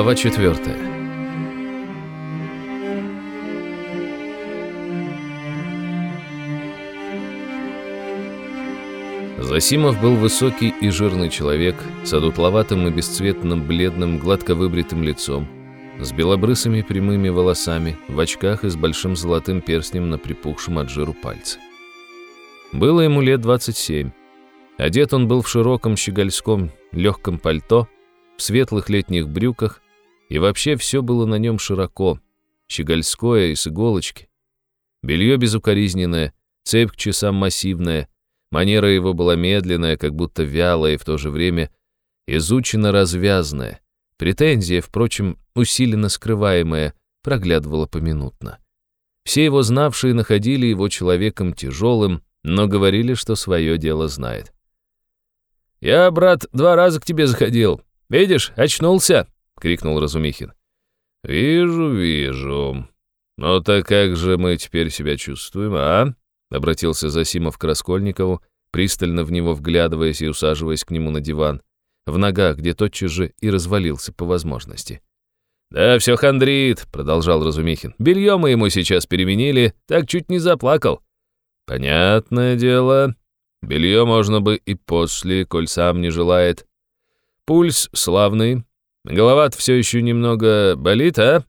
Глава 4. Засимов был высокий и жирный человек с одутловатым и бесцветным бледным, гладко выбритым лицом, с белобрысыми прямыми волосами, в очках и с большим золотым перстнем на припухшем от жиру пальце. Было ему лет 27. Одет он был в широком щегольском легком пальто, в светлых летних брюках, и вообще все было на нем широко, щегольское и с иголочки. Белье безукоризненное, цепь к часам массивная, манера его была медленная, как будто вялая и в то же время изученно развязная. Претензия, впрочем, усиленно скрываемая, проглядывала поминутно. Все его знавшие находили его человеком тяжелым, но говорили, что свое дело знает. «Я, брат, два раза к тебе заходил. Видишь, очнулся!» — крикнул Разумихин. «Вижу, вижу. Но так как же мы теперь себя чувствуем, а?» — обратился Засимов к Раскольникову, пристально в него вглядываясь и усаживаясь к нему на диван, в ногах, где тотчас же и развалился по возможности. «Да все хандрит», — продолжал Разумихин. «Белье мы ему сейчас переменили, так чуть не заплакал». «Понятное дело. Белье можно бы и после, коль сам не желает. Пульс славный. Голова все еще немного болит, а?»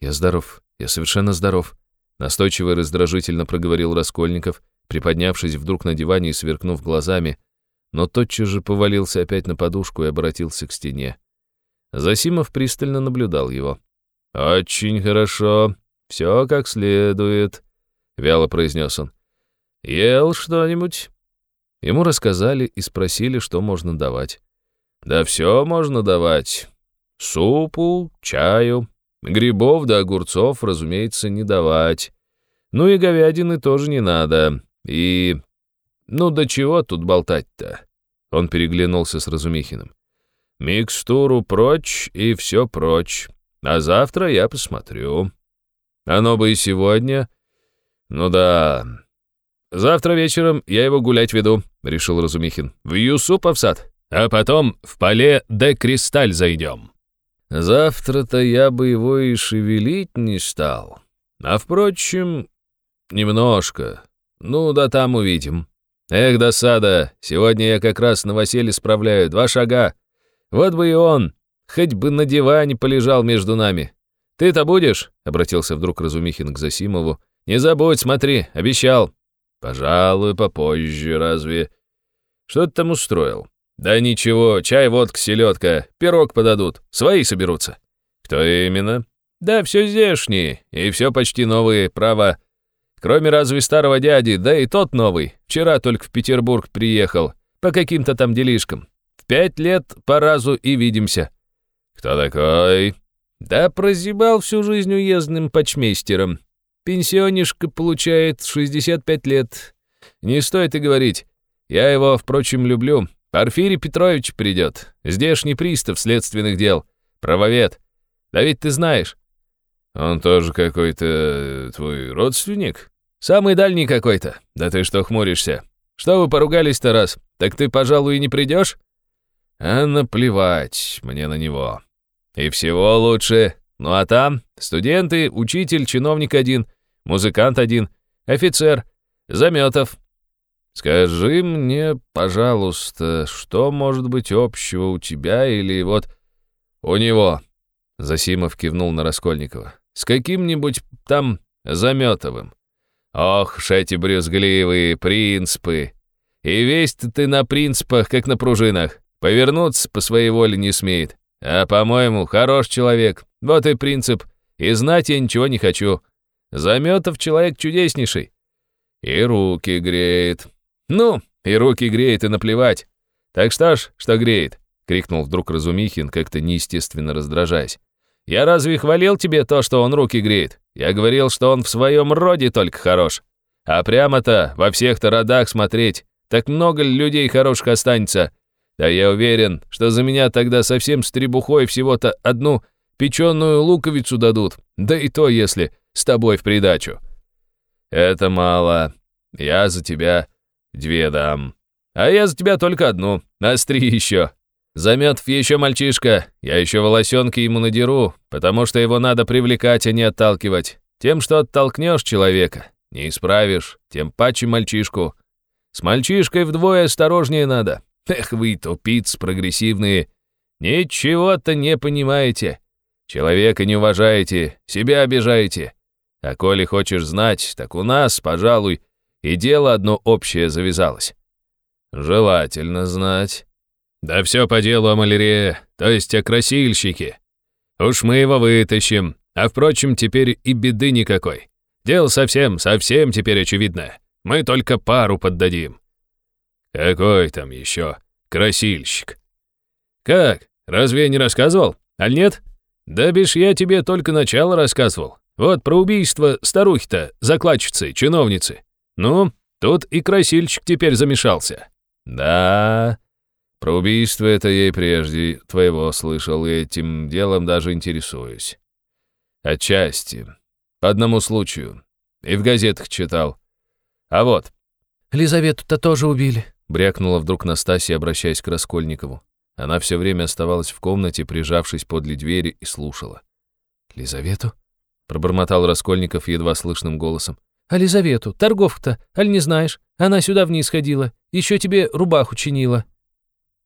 «Я здоров, я совершенно здоров», — настойчиво и раздражительно проговорил Раскольников, приподнявшись вдруг на диване и сверкнув глазами, но тотчас же повалился опять на подушку и обратился к стене. Засимов пристально наблюдал его. «Очень хорошо, все как следует», — вяло произнес он. «Ел что-нибудь?» Ему рассказали и спросили, что можно давать. «Да все можно давать. Супу, чаю, грибов да огурцов, разумеется, не давать. Ну и говядины тоже не надо. И... Ну до чего тут болтать-то?» Он переглянулся с Разумихиным. «Микстуру прочь и все прочь. А завтра я посмотрю. Оно бы и сегодня. Ну да, «Завтра вечером я его гулять веду», — решил Разумихин. «В Юсупов сад, а потом в поле де Кристаль зайдем». «Завтра-то я бы его и шевелить не стал. А, впрочем, немножко. Ну да там увидим. Эх, досада, сегодня я как раз новоселье справляю, два шага. Вот бы и он, хоть бы на диване полежал между нами. Ты-то будешь?» — обратился вдруг Разумихин к Засимову. «Не забудь, смотри, обещал». «Пожалуй, попозже, разве...» «Что ты там устроил?» «Да ничего, чай, водка, селедка, пирог подадут, свои соберутся». «Кто именно?» «Да все здешние, и все почти новые, право. Кроме разве старого дяди, да и тот новый. Вчера только в Петербург приехал, по каким-то там делишкам. В пять лет по разу и видимся». «Кто такой?» «Да прозябал всю жизнь уездным почмейстером. Пенсионишка получает 65 лет. Не стоит и говорить. Я его, впрочем, люблю. Порфирий Петрович придет. Здешний пристав следственных дел. Правовед. Да ведь ты знаешь. Он тоже какой-то твой родственник? Самый дальний какой-то. Да ты что хмуришься? Что вы поругались-то раз? Так ты, пожалуй, и не придешь? А наплевать мне на него. И всего лучше. Ну а там студенты, учитель, чиновник один, музыкант один, офицер, Заметов. Скажи мне, пожалуйста, что может быть общего у тебя или вот у него?» Засимов кивнул на Раскольникова. «С каким-нибудь там Заметовым. Ох, ж эти брюзгливые принципы. И весь ты на принципах, как на пружинах. Повернуться по своей воле не смеет. А, по-моему, хорош человек. Вот и принцип. И знать я ничего не хочу. Заметов человек чудеснейший. И руки греет. Ну, и руки греет, и наплевать. Так что ж, что греет? Крикнул вдруг Разумихин, как-то неестественно раздражаясь. Я разве хвалил тебе то, что он руки греет? Я говорил, что он в своем роде только хорош. А прямо-то во всех-то родах смотреть, так много людей хороших останется? Да я уверен, что за меня тогда совсем с требухой всего-то одну печеную луковицу дадут, да и то, если с тобой в придачу. Это мало, я за тебя две дам, а я за тебя только одну, остри еще. Заметов еще мальчишка, я еще волосенки ему надеру, потому что его надо привлекать, а не отталкивать. Тем, что оттолкнешь человека, не исправишь, тем паче мальчишку. С мальчишкой вдвое осторожнее надо. Эх вы, тупиц прогрессивные. Ничего-то не понимаете. Человека не уважаете, себя обижаете. А коли хочешь знать, так у нас, пожалуй, и дело одно общее завязалось. Желательно знать. Да все по делу о малярее, то есть о красильщике. Уж мы его вытащим, а впрочем, теперь и беды никакой. Дело совсем, совсем теперь очевидное. Мы только пару поддадим. Какой там еще красильщик? Как? Разве я не рассказывал? Аль нет? Да бишь я тебе только начало рассказывал. Вот про убийство старухи-то, закладчицы, чиновницы. Ну, тут и красильщик теперь замешался. Да, про убийство это и прежде твоего слышал, и этим делом даже интересуюсь. Отчасти. По одному случаю. И в газетах читал. А вот. «Лизавету-то тоже убили», — брякнула вдруг Настасья, обращаясь к Раскольникову. Она все время оставалась в комнате, прижавшись подле двери, и слушала. «Лизавету?» — пробормотал Раскольников едва слышным голосом. «А Лизавету? Торговка-то? Аль не знаешь? Она сюда вниз ходила. Еще тебе рубаху чинила».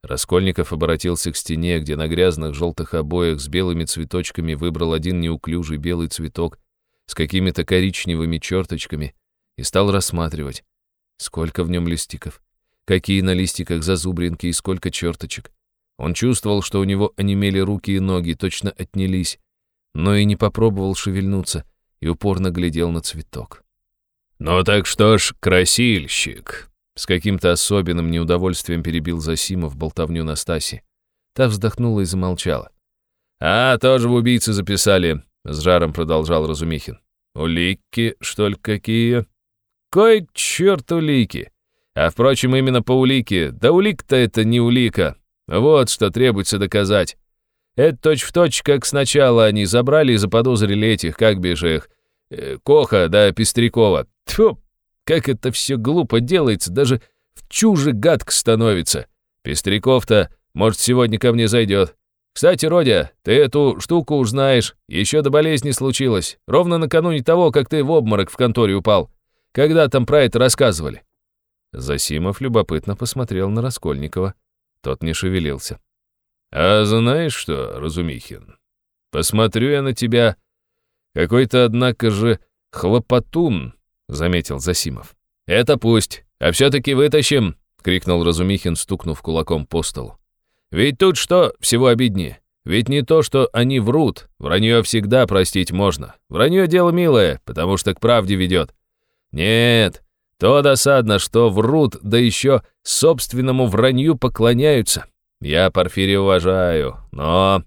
Раскольников обратился к стене, где на грязных желтых обоях с белыми цветочками выбрал один неуклюжий белый цветок с какими-то коричневыми черточками и стал рассматривать, сколько в нем листиков, какие на листиках зазубринки и сколько черточек. Он чувствовал, что у него онемели руки и ноги, точно отнялись, но и не попробовал шевельнуться и упорно глядел на цветок. «Ну так что ж, красильщик!» С каким-то особенным неудовольствием перебил Засимов болтовню Настаси. Та вздохнула и замолчала. «А, тоже в убийцы записали», — с жаром продолжал Разумихин. «Улики, что ли, какие?» «Кой к черту улики? А, впрочем, именно по улике. Да улик-то это не улика. Вот что требуется доказать. Это точь-в-точь, точь, как сначала они забрали и заподозрили этих, как бишь их, э, Коха да Пестрякова. Тьфу, как это все глупо делается, даже в чуже гадко становится. Пестряков-то, может, сегодня ко мне зайдет. Кстати, Родя, ты эту штуку уж знаешь, еще до болезни случилось, ровно накануне того, как ты в обморок в конторе упал. Когда там про это рассказывали?» Засимов любопытно посмотрел на Раскольникова. Тот не шевелился. «А знаешь что, Разумихин, посмотрю я на тебя. Какой-то, однако же, хлопотун, — заметил Засимов. «Это пусть, а все-таки вытащим!» — крикнул Разумихин, стукнув кулаком по столу. «Ведь тут что всего обиднее? Ведь не то, что они врут, вранье всегда простить можно. Вранье дело милое, потому что к правде ведет. Нет, то досадно, что врут, да еще собственному вранью поклоняются. Я Порфирия уважаю, но...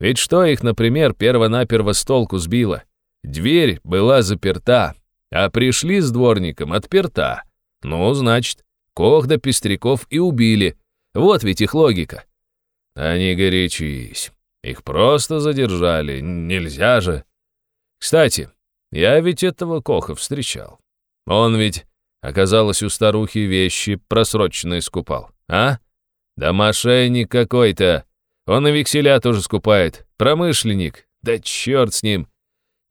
Ведь что их, например, перво-наперво с толку сбило? Дверь была заперта, а пришли с дворником отперта. Ну, значит, Кох да Пестряков и убили. Вот ведь их логика. Они горячись. Их просто задержали. Нельзя же. Кстати, я ведь этого Коха встречал. Он ведь, оказалось, у старухи вещи просроченные скупал. А? Да мошенник какой-то. Он и векселя тоже скупает. Промышленник. Да черт с ним.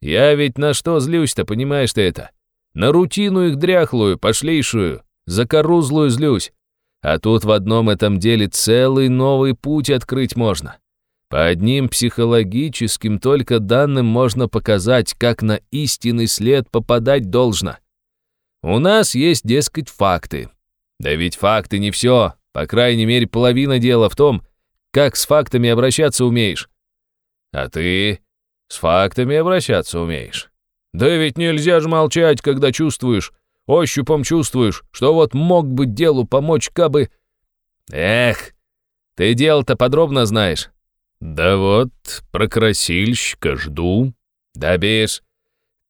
Я ведь на что злюсь-то, понимаешь ты это? На рутину их дряхлую, пошлейшую, закорузлую злюсь. А тут в одном этом деле целый новый путь открыть можно. По одним психологическим только данным можно показать, как на истинный след попадать должно. У нас есть, дескать, факты. Да ведь факты не все, по крайней мере, половина дела в том, как с фактами обращаться умеешь. А ты с фактами обращаться умеешь. Да ведь нельзя же молчать, когда чувствуешь, ощупом чувствуешь, что вот мог бы делу помочь, кабы... Эх, ты дело-то подробно знаешь. Да вот, про красильщика жду. Да бишь.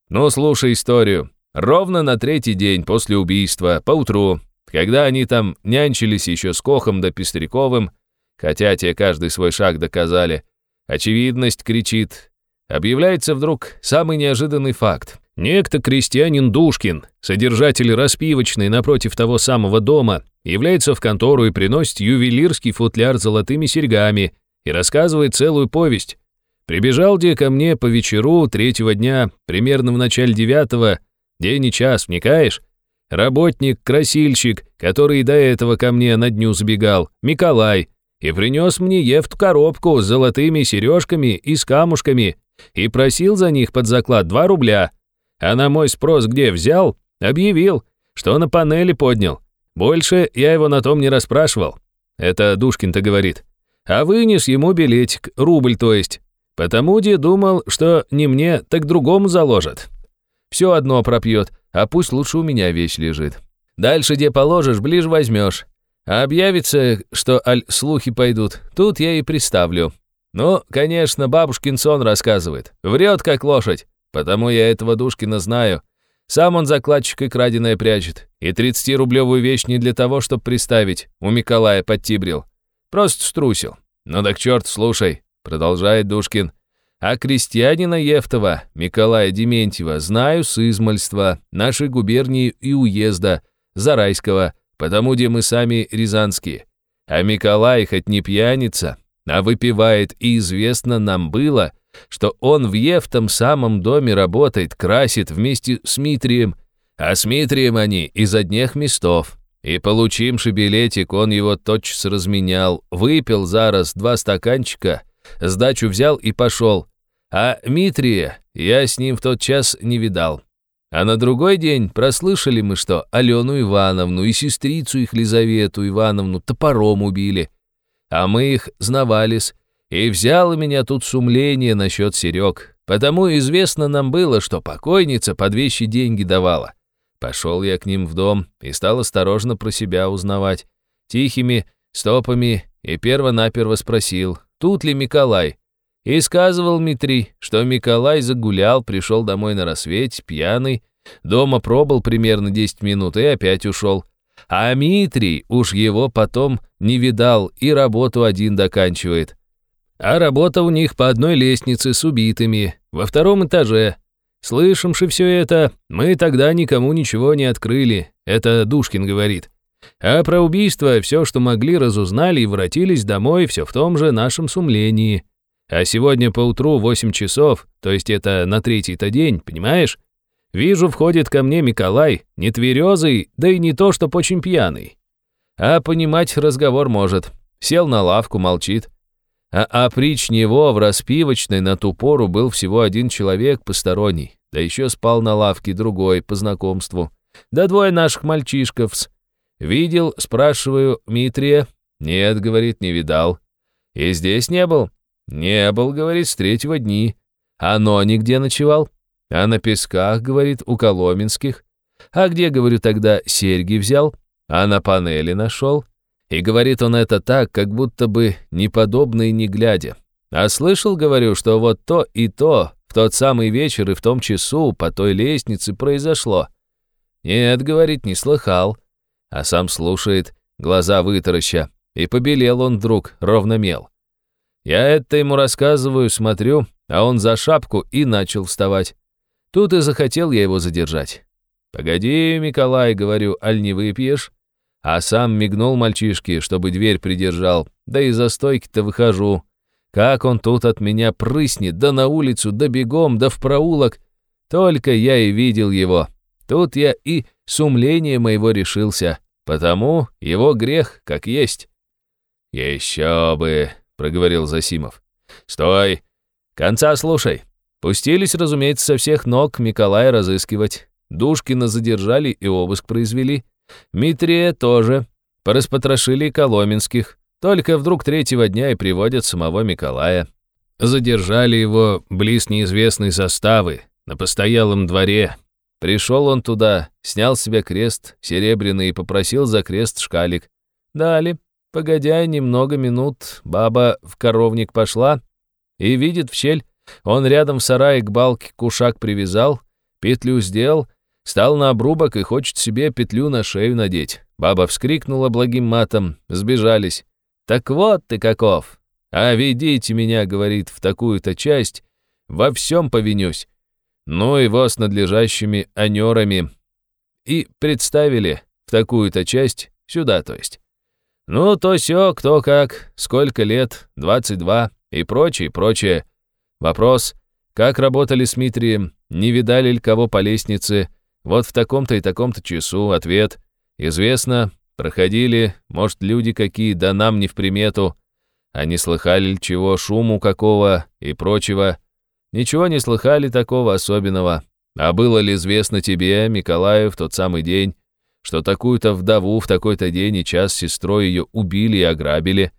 Ну, слушай историю. Ровно на третий день после убийства, поутру, когда они там нянчились еще с Кохом да Пестряковым, хотя те каждый свой шаг доказали, очевидность кричит, Объявляется вдруг самый неожиданный факт. Некто крестьянин Душкин, содержатель распивочной напротив того самого дома, является в контору и приносит ювелирский футляр с золотыми серьгами и рассказывает целую повесть. Прибежал где ко мне по вечеру третьего дня, примерно в начале девятого, день и час, вникаешь? Работник, красильщик, который до этого ко мне на дню забегал, Миколай, и принес мне ефт коробку с золотыми сережками и с камушками, и просил за них под заклад два рубля. А на мой спрос где взял, объявил, что на панели поднял. Больше я его на том не расспрашивал. Это Душкин-то говорит. А вынес ему билетик, рубль то есть. Потому где думал, что не мне, так другому заложат. Все одно пропьет, а пусть лучше у меня вещь лежит. Дальше где положишь, ближе возьмешь. А объявится, что аль слухи пойдут, тут я и приставлю. Ну, конечно, бабушкин сон рассказывает. Врет, как лошадь. Потому я этого Душкина знаю. Сам он закладчик краденое прячет. И 30-рублевую вещь не для того, чтобы приставить. У Миколая подтибрил. Просто струсил. Ну так черт, слушай, продолжает Душкин. А крестьянина Ефтова, Миколая Дементьева, знаю с измальства, нашей губернии и уезда, Зарайского, потому где мы сами рязанские. А Миколай хоть не пьяница, а выпивает, и известно нам было, что он в Евтом самом доме работает, красит вместе с Митрием, а с Митрием они из одних местов. И, получивши билетик, он его тотчас разменял, выпил зараз два стаканчика, сдачу взял и пошел. А Митрия я с ним в тот час не видал. А на другой день прослышали мы, что Алену Ивановну и сестрицу их Лизавету Ивановну топором убили. А мы их знавались, и взяло меня тут сумление насчет Серег, потому известно нам было, что покойница под вещи деньги давала. Пошел я к ним в дом и стал осторожно про себя узнавать. Тихими стопами и перво-наперво спросил, тут ли Миколай. И сказывал Митрий, что Миколай загулял, пришел домой на рассвете, пьяный, дома пробыл примерно 10 минут и опять ушел. А Митрий уж его потом не видал и работу один доканчивает. А работа у них по одной лестнице с убитыми, во втором этаже. Слышимши все это, мы тогда никому ничего не открыли, это Душкин говорит. А про убийство все, что могли, разузнали и воротились домой все в том же нашем сумлении. А сегодня поутру в 8 часов, то есть это на третий-то день, понимаешь? Вижу, входит ко мне Миколай, не тверезый, да и не то, чтоб очень пьяный. А понимать разговор может. Сел на лавку, молчит. А опричь него в распивочной на ту пору был всего один человек посторонний, да еще спал на лавке другой по знакомству. Да двое наших мальчишков -с. Видел, спрашиваю, Митрия? Нет, говорит, не видал. И здесь не был? Не был, говорит, с третьего дни. А но нигде ночевал? А на песках, говорит, у Коломенских. А где, говорю, тогда серьги взял? А на панели нашел? И говорит он это так, как будто бы неподобно и не глядя. А слышал, говорю, что вот то и то в тот самый вечер и в том часу по той лестнице произошло. Нет, говорит, не слыхал. А сам слушает, глаза вытараща, и побелел он вдруг, ровно мел. Я это ему рассказываю, смотрю, а он за шапку и начал вставать. Тут и захотел я его задержать. «Погоди, Миколай, — говорю, — аль не выпьешь?» А сам мигнул мальчишке, чтобы дверь придержал. Да и за стойки-то выхожу. Как он тут от меня прыснет, да на улицу, да бегом, да в проулок. Только я и видел его. Тут я и с умления моего решился. Потому его грех как есть. «Еще бы», — проговорил Засимов. «Стой! Конца слушай. Пустились, разумеется, со всех ног Миколая разыскивать. Душкина задержали и обыск произвели. Митрия тоже. Пораспотрошили Коломенских. Только вдруг третьего дня и приводят самого Миколая. Задержали его близ неизвестной заставы, на постоялом дворе. Пришел он туда, снял с себя крест серебряный и попросил за крест шкалик. Дали. Погодя немного минут, баба в коровник пошла и видит в щель. Он рядом в сарае к балке кушак привязал, петлю сделал, Стал на обрубок и хочет себе петлю на шею надеть. Баба вскрикнула благим матом, сбежались. «Так вот ты каков! А ведите меня, — говорит, — в такую-то часть, во всем повинюсь. ну его с надлежащими анерами, и представили в такую-то часть, сюда то есть. Ну, то все, кто как, сколько лет, 22 и прочее, прочее. Вопрос, как работали с Митрием, не видали ли кого по лестнице, вот в таком-то и таком-то часу, ответ. Известно, проходили, может, люди какие, да нам не в примету. А не слыхали ли чего, шуму какого и прочего. Ничего не слыхали такого особенного. А было ли известно тебе, Миколаю, тот самый день, что такую-то вдову в такой-то день и час сестрой ее убили и ограбили?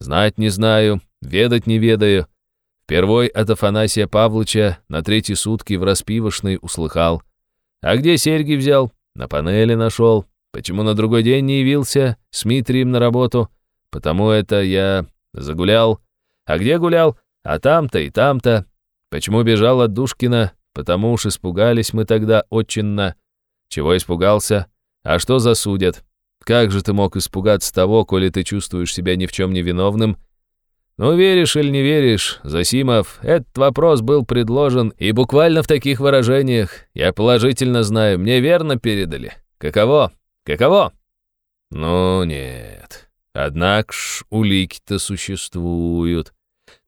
Знать не знаю, ведать не ведаю. Впервой от Афанасия Павловича на третьи сутки в распивошной услыхал. А где серьги взял? На панели нашел. Почему на другой день не явился с Митрием на работу? Потому это я загулял. А где гулял? А там-то и там-то. Почему бежал от Душкина? Потому уж испугались мы тогда отчинно. Чего испугался? А что засудят? Как же ты мог испугаться того, коли ты чувствуешь себя ни в чем не виновным? Ну, веришь или не веришь, Засимов, этот вопрос был предложен, и буквально в таких выражениях, я положительно знаю, мне верно передали. Каково? Каково? Ну, нет. Однако ж улики-то существуют.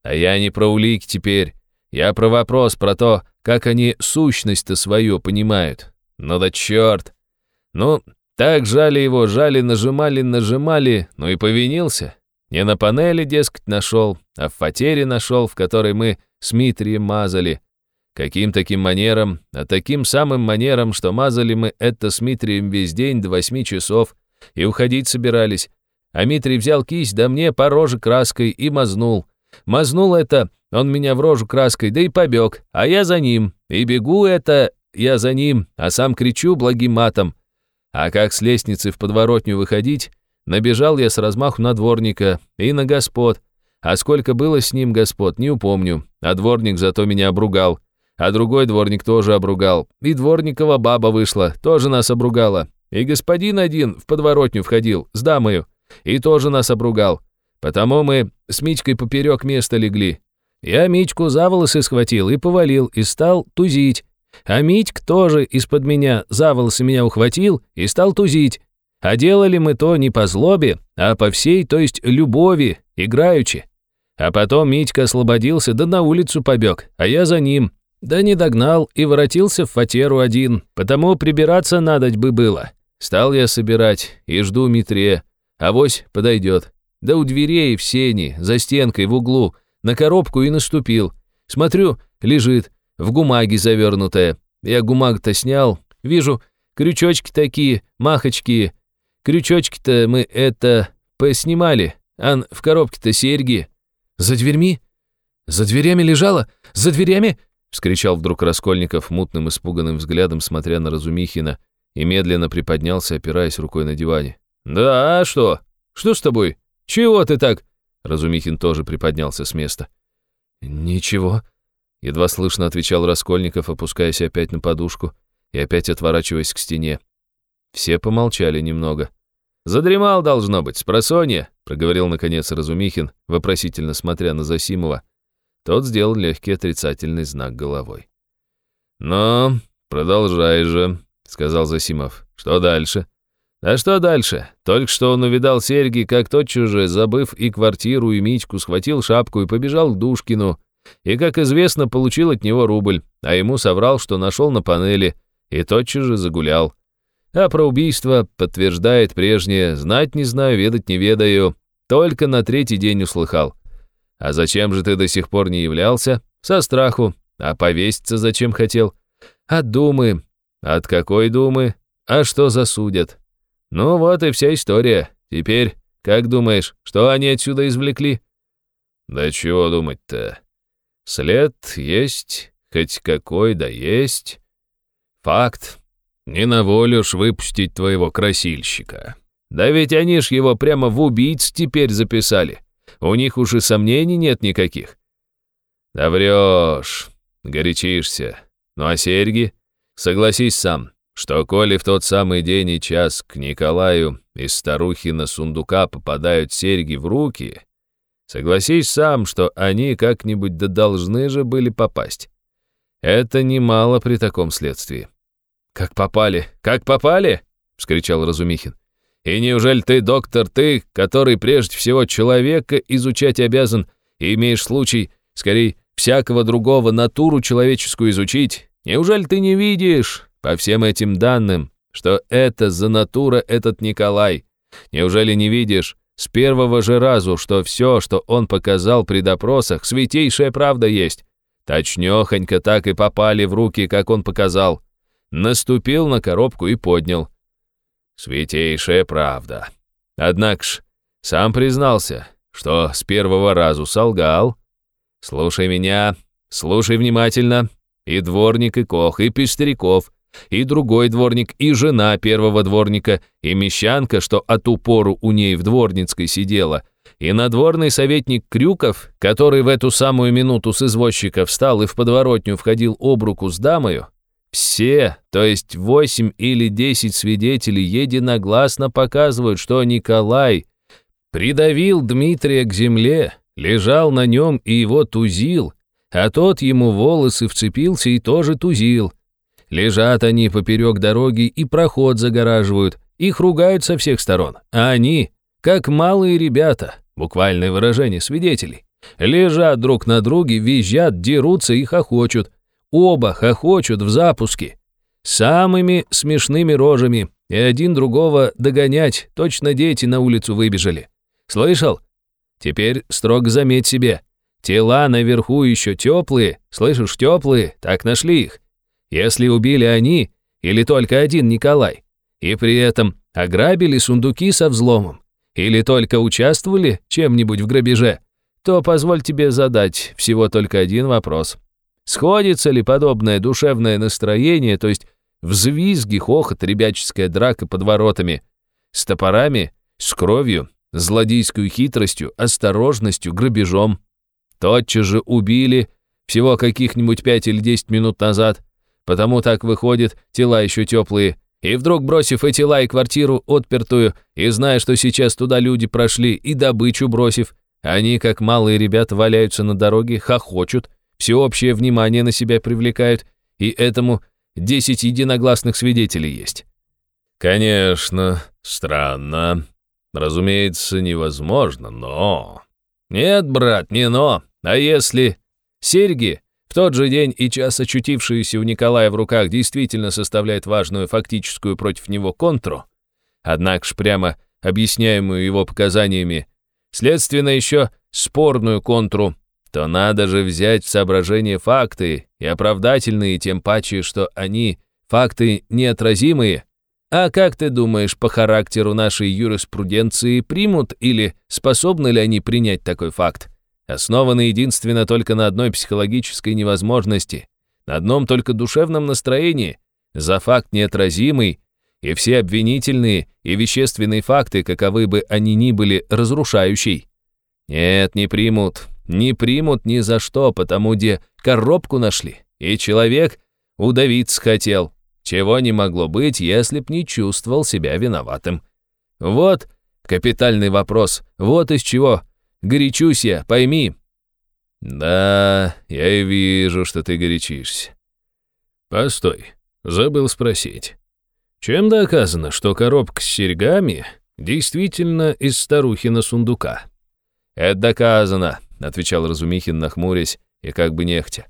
А я не про улики теперь. Я про вопрос, про то, как они сущность-то свою понимают. Ну да черт. Ну, так жали его, жали, нажимали, нажимали, ну и повинился. Не на панели, дескать, нашел, а в фатере нашел, в которой мы с Митрием мазали. Каким таким манером? А таким самым манером, что мазали мы это с Митрием весь день до восьми часов и уходить собирались. А Митрий взял кисть, да мне по роже краской и мазнул. Мазнул это, он меня в рожу краской, да и побег, а я за ним. И бегу это, я за ним, а сам кричу благим матом. А как с лестницы в подворотню выходить, Набежал я с размаху на дворника и на господ. А сколько было с ним господ, не упомню. А дворник зато меня обругал. А другой дворник тоже обругал. И дворникова баба вышла, тоже нас обругала. И господин один в подворотню входил, с дамою, и тоже нас обругал. Потому мы с Митькой поперек места легли. Я Митьку за волосы схватил и повалил, и стал тузить. А Митьк тоже из-под меня за волосы меня ухватил и стал тузить. А делали мы то не по злобе, а по всей, то есть любови, играючи. А потом Митька освободился, да на улицу побег, а я за ним. Да не догнал и воротился в фатеру один, потому прибираться надоть бы было. Стал я собирать и жду Митре, авось подойдет. Да у дверей в сени, за стенкой в углу, на коробку и наступил. Смотрю, лежит, в гумаге завернутая. Я гумагу-то снял, вижу, крючочки такие, махочки, Крючочки-то мы это поснимали, ан в коробке-то серьги. За дверьми? За дверями лежала? За дверями?» — вскричал вдруг Раскольников мутным испуганным взглядом, смотря на Разумихина, и медленно приподнялся, опираясь рукой на диване. «Да, а что? Что с тобой? Чего ты так?» Разумихин тоже приподнялся с места. «Ничего», — едва слышно отвечал Раскольников, опускаясь опять на подушку и опять отворачиваясь к стене. Все помолчали немного. «Задремал, должно быть, спросонья», — проговорил, наконец, Разумихин, вопросительно смотря на Засимова. Тот сделал легкий отрицательный знак головой. «Ну, продолжай же», — сказал Засимов. «Что дальше?» «А что дальше? Только что он увидал серьги, как тотчас же, забыв и квартиру, и Митьку, схватил шапку и побежал к Душкину. И, как известно, получил от него рубль, а ему соврал, что нашел на панели, и тотчас же загулял. А про убийство подтверждает прежнее «знать не знаю, ведать не ведаю». Только на третий день услыхал. А зачем же ты до сих пор не являлся? Со страху. А повеситься зачем хотел? От думы. От какой думы? А что засудят? Ну вот и вся история. Теперь, как думаешь, что они отсюда извлекли? Да чего думать-то? След есть, хоть какой да есть. Факт. Не на волю ж выпустить твоего красильщика. Да ведь они ж его прямо в убийц теперь записали. У них уж и сомнений нет никаких. Да врешь, горячишься. Ну а серьги? Согласись сам, что коли в тот самый день и час к Николаю из старухи на сундука попадают серьги в руки, согласись сам, что они как-нибудь да должны же были попасть. Это немало при таком следствии. «Как попали? Как попали?» — вскричал Разумихин. «И неужели ты, доктор, ты, который прежде всего человека изучать обязан, и имеешь случай, скорее, всякого другого натуру человеческую изучить, неужели ты не видишь, по всем этим данным, что это за натура этот Николай? Неужели не видишь, с первого же разу, что все, что он показал при допросах, святейшая правда есть? Точнёхонько так и попали в руки, как он показал. Наступил на коробку и поднял. Святейшая правда. Однако ж, сам признался, что с первого разу солгал. Слушай меня, слушай внимательно. И дворник, и кох, и Пестряков, и другой дворник, и жена первого дворника, и мещанка, что от упору у ней в дворницкой сидела, и надворный советник Крюков, который в эту самую минуту с извозчика встал и в подворотню входил об руку с дамою, все, то есть восемь или десять свидетелей единогласно показывают, что Николай придавил Дмитрия к земле, лежал на нем и его тузил, а тот ему волосы вцепился и тоже тузил. Лежат они поперек дороги и проход загораживают, их ругают со всех сторон, а они, как малые ребята, буквальное выражение свидетелей, лежат друг на друге, визжат, дерутся и хохочут. Оба хохочут в запуске. Самыми смешными рожами, и один другого догонять, точно дети на улицу выбежали. Слышал? Теперь строго заметь себе. Тела наверху еще теплые, слышишь, теплые, так нашли их. Если убили они, или только один Николай, и при этом ограбили сундуки со взломом, или только участвовали чем-нибудь в грабеже, то позволь тебе задать всего только один вопрос. Сходится ли подобное душевное настроение, то есть взвизги, хохот, ребяческая драка под воротами, с топорами, с кровью, злодейской хитростью, осторожностью, грабежом? Тотчас же убили, всего каких-нибудь пять или десять минут назад, Потому так выходит, тела еще теплые. И вдруг, бросив эти тела и квартиру отпертую, и зная, что сейчас туда люди прошли, и добычу бросив, они, как малые ребята, валяются на дороге, хохочут, всеобщее внимание на себя привлекают, и этому десять единогласных свидетелей есть. Конечно, странно. Разумеется, невозможно, но... Нет, брат, не но. А если... Серьги тот же день и час очутившиеся у Николая в руках действительно составляет важную фактическую против него контру, однако ж прямо объясняемую его показаниями, следственно еще спорную контру, то надо же взять в соображение факты и оправдательные, тем паче, что они, факты неотразимые. А как ты думаешь, по характеру нашей юриспруденции примут или способны ли они принять такой факт? основаны единственно только на одной психологической невозможности, на одном только душевном настроении, за факт неотразимый, и все обвинительные и вещественные факты, каковы бы они ни были, разрушающий. Нет, не примут, не примут ни за что, потому где коробку нашли, и человек удавиться хотел, чего не могло быть, если б не чувствовал себя виноватым. Вот капитальный вопрос, вот из чего Горячусь я, пойми». «Да, я и вижу, что ты горячишься». «Постой, забыл спросить. Чем доказано, что коробка с серьгами действительно из старухина сундука?» «Это доказано», — отвечал Разумихин, нахмурясь и как бы нехтя.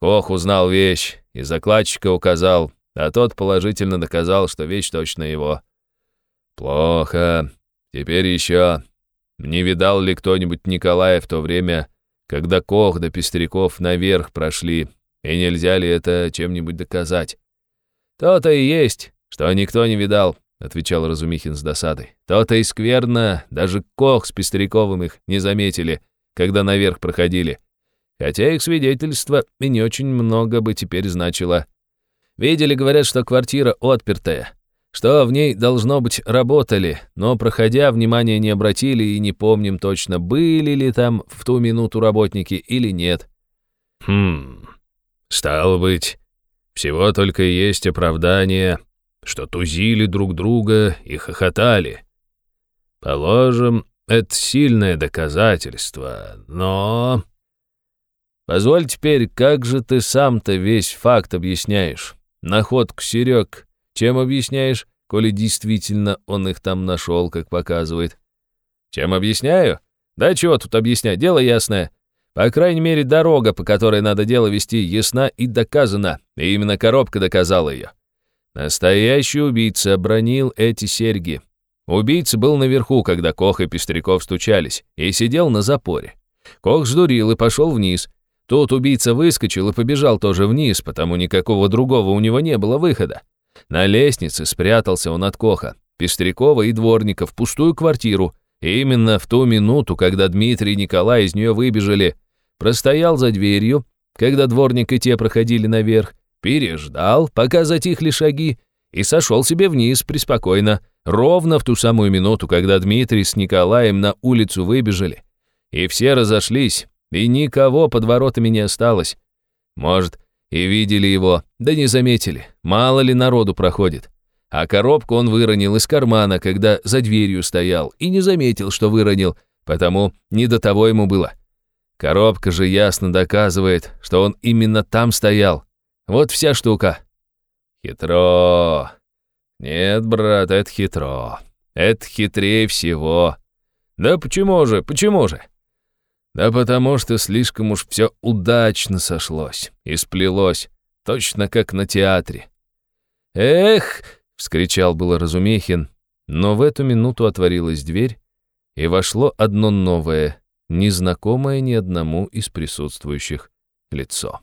Кох узнал вещь и закладчика указал, а тот положительно доказал, что вещь точно его. «Плохо. Теперь еще не видал ли кто-нибудь Николая в то время, когда Кох да Пестряков наверх прошли, и нельзя ли это чем-нибудь доказать? То-то и есть, что никто не видал, отвечал Разумихин с досадой. То-то и скверно, даже Кох с Пестряковым их не заметили, когда наверх проходили. Хотя их свидетельство и не очень много бы теперь значило. Видели, говорят, что квартира отпертая, что в ней, должно быть, работали, но, проходя, внимания не обратили и не помним точно, были ли там в ту минуту работники или нет. Хм, стало быть, всего только есть оправдание, что тузили друг друга и хохотали. Положим, это сильное доказательство, но... Позволь теперь, как же ты сам-то весь факт объясняешь? Находку Серег чем объясняешь, коли действительно он их там нашел, как показывает? Чем объясняю? Да чего тут объяснять, дело ясное. По крайней мере, дорога, по которой надо дело вести, ясна и доказана, и именно коробка доказала ее. Настоящий убийца обронил эти серьги. Убийца был наверху, когда Кох и Пестряков стучались, и сидел на запоре. Кох ждурил и пошел вниз. Тут убийца выскочил и побежал тоже вниз, потому никакого другого у него не было выхода. На лестнице спрятался он от Коха, Пестрякова и дворника в пустую квартиру, и именно в ту минуту, когда Дмитрий и Николай из нее выбежали, простоял за дверью, когда дворник и те проходили наверх, переждал, пока затихли шаги, и сошел себе вниз преспокойно, ровно в ту самую минуту, когда Дмитрий с Николаем на улицу выбежали. И все разошлись, и никого под воротами не осталось. Может, и видели его, да не заметили, мало ли народу проходит. А коробку он выронил из кармана, когда за дверью стоял, и не заметил, что выронил, потому не до того ему было. Коробка же ясно доказывает, что он именно там стоял. Вот вся штука. Хитро. Нет, брат, это хитро. Это хитрее всего. Да почему же, почему же? Да потому что слишком уж все удачно сошлось и сплелось, точно как на театре. «Эх!» — вскричал было Разумехин, но в эту минуту отворилась дверь, и вошло одно новое, незнакомое ни одному из присутствующих лицо.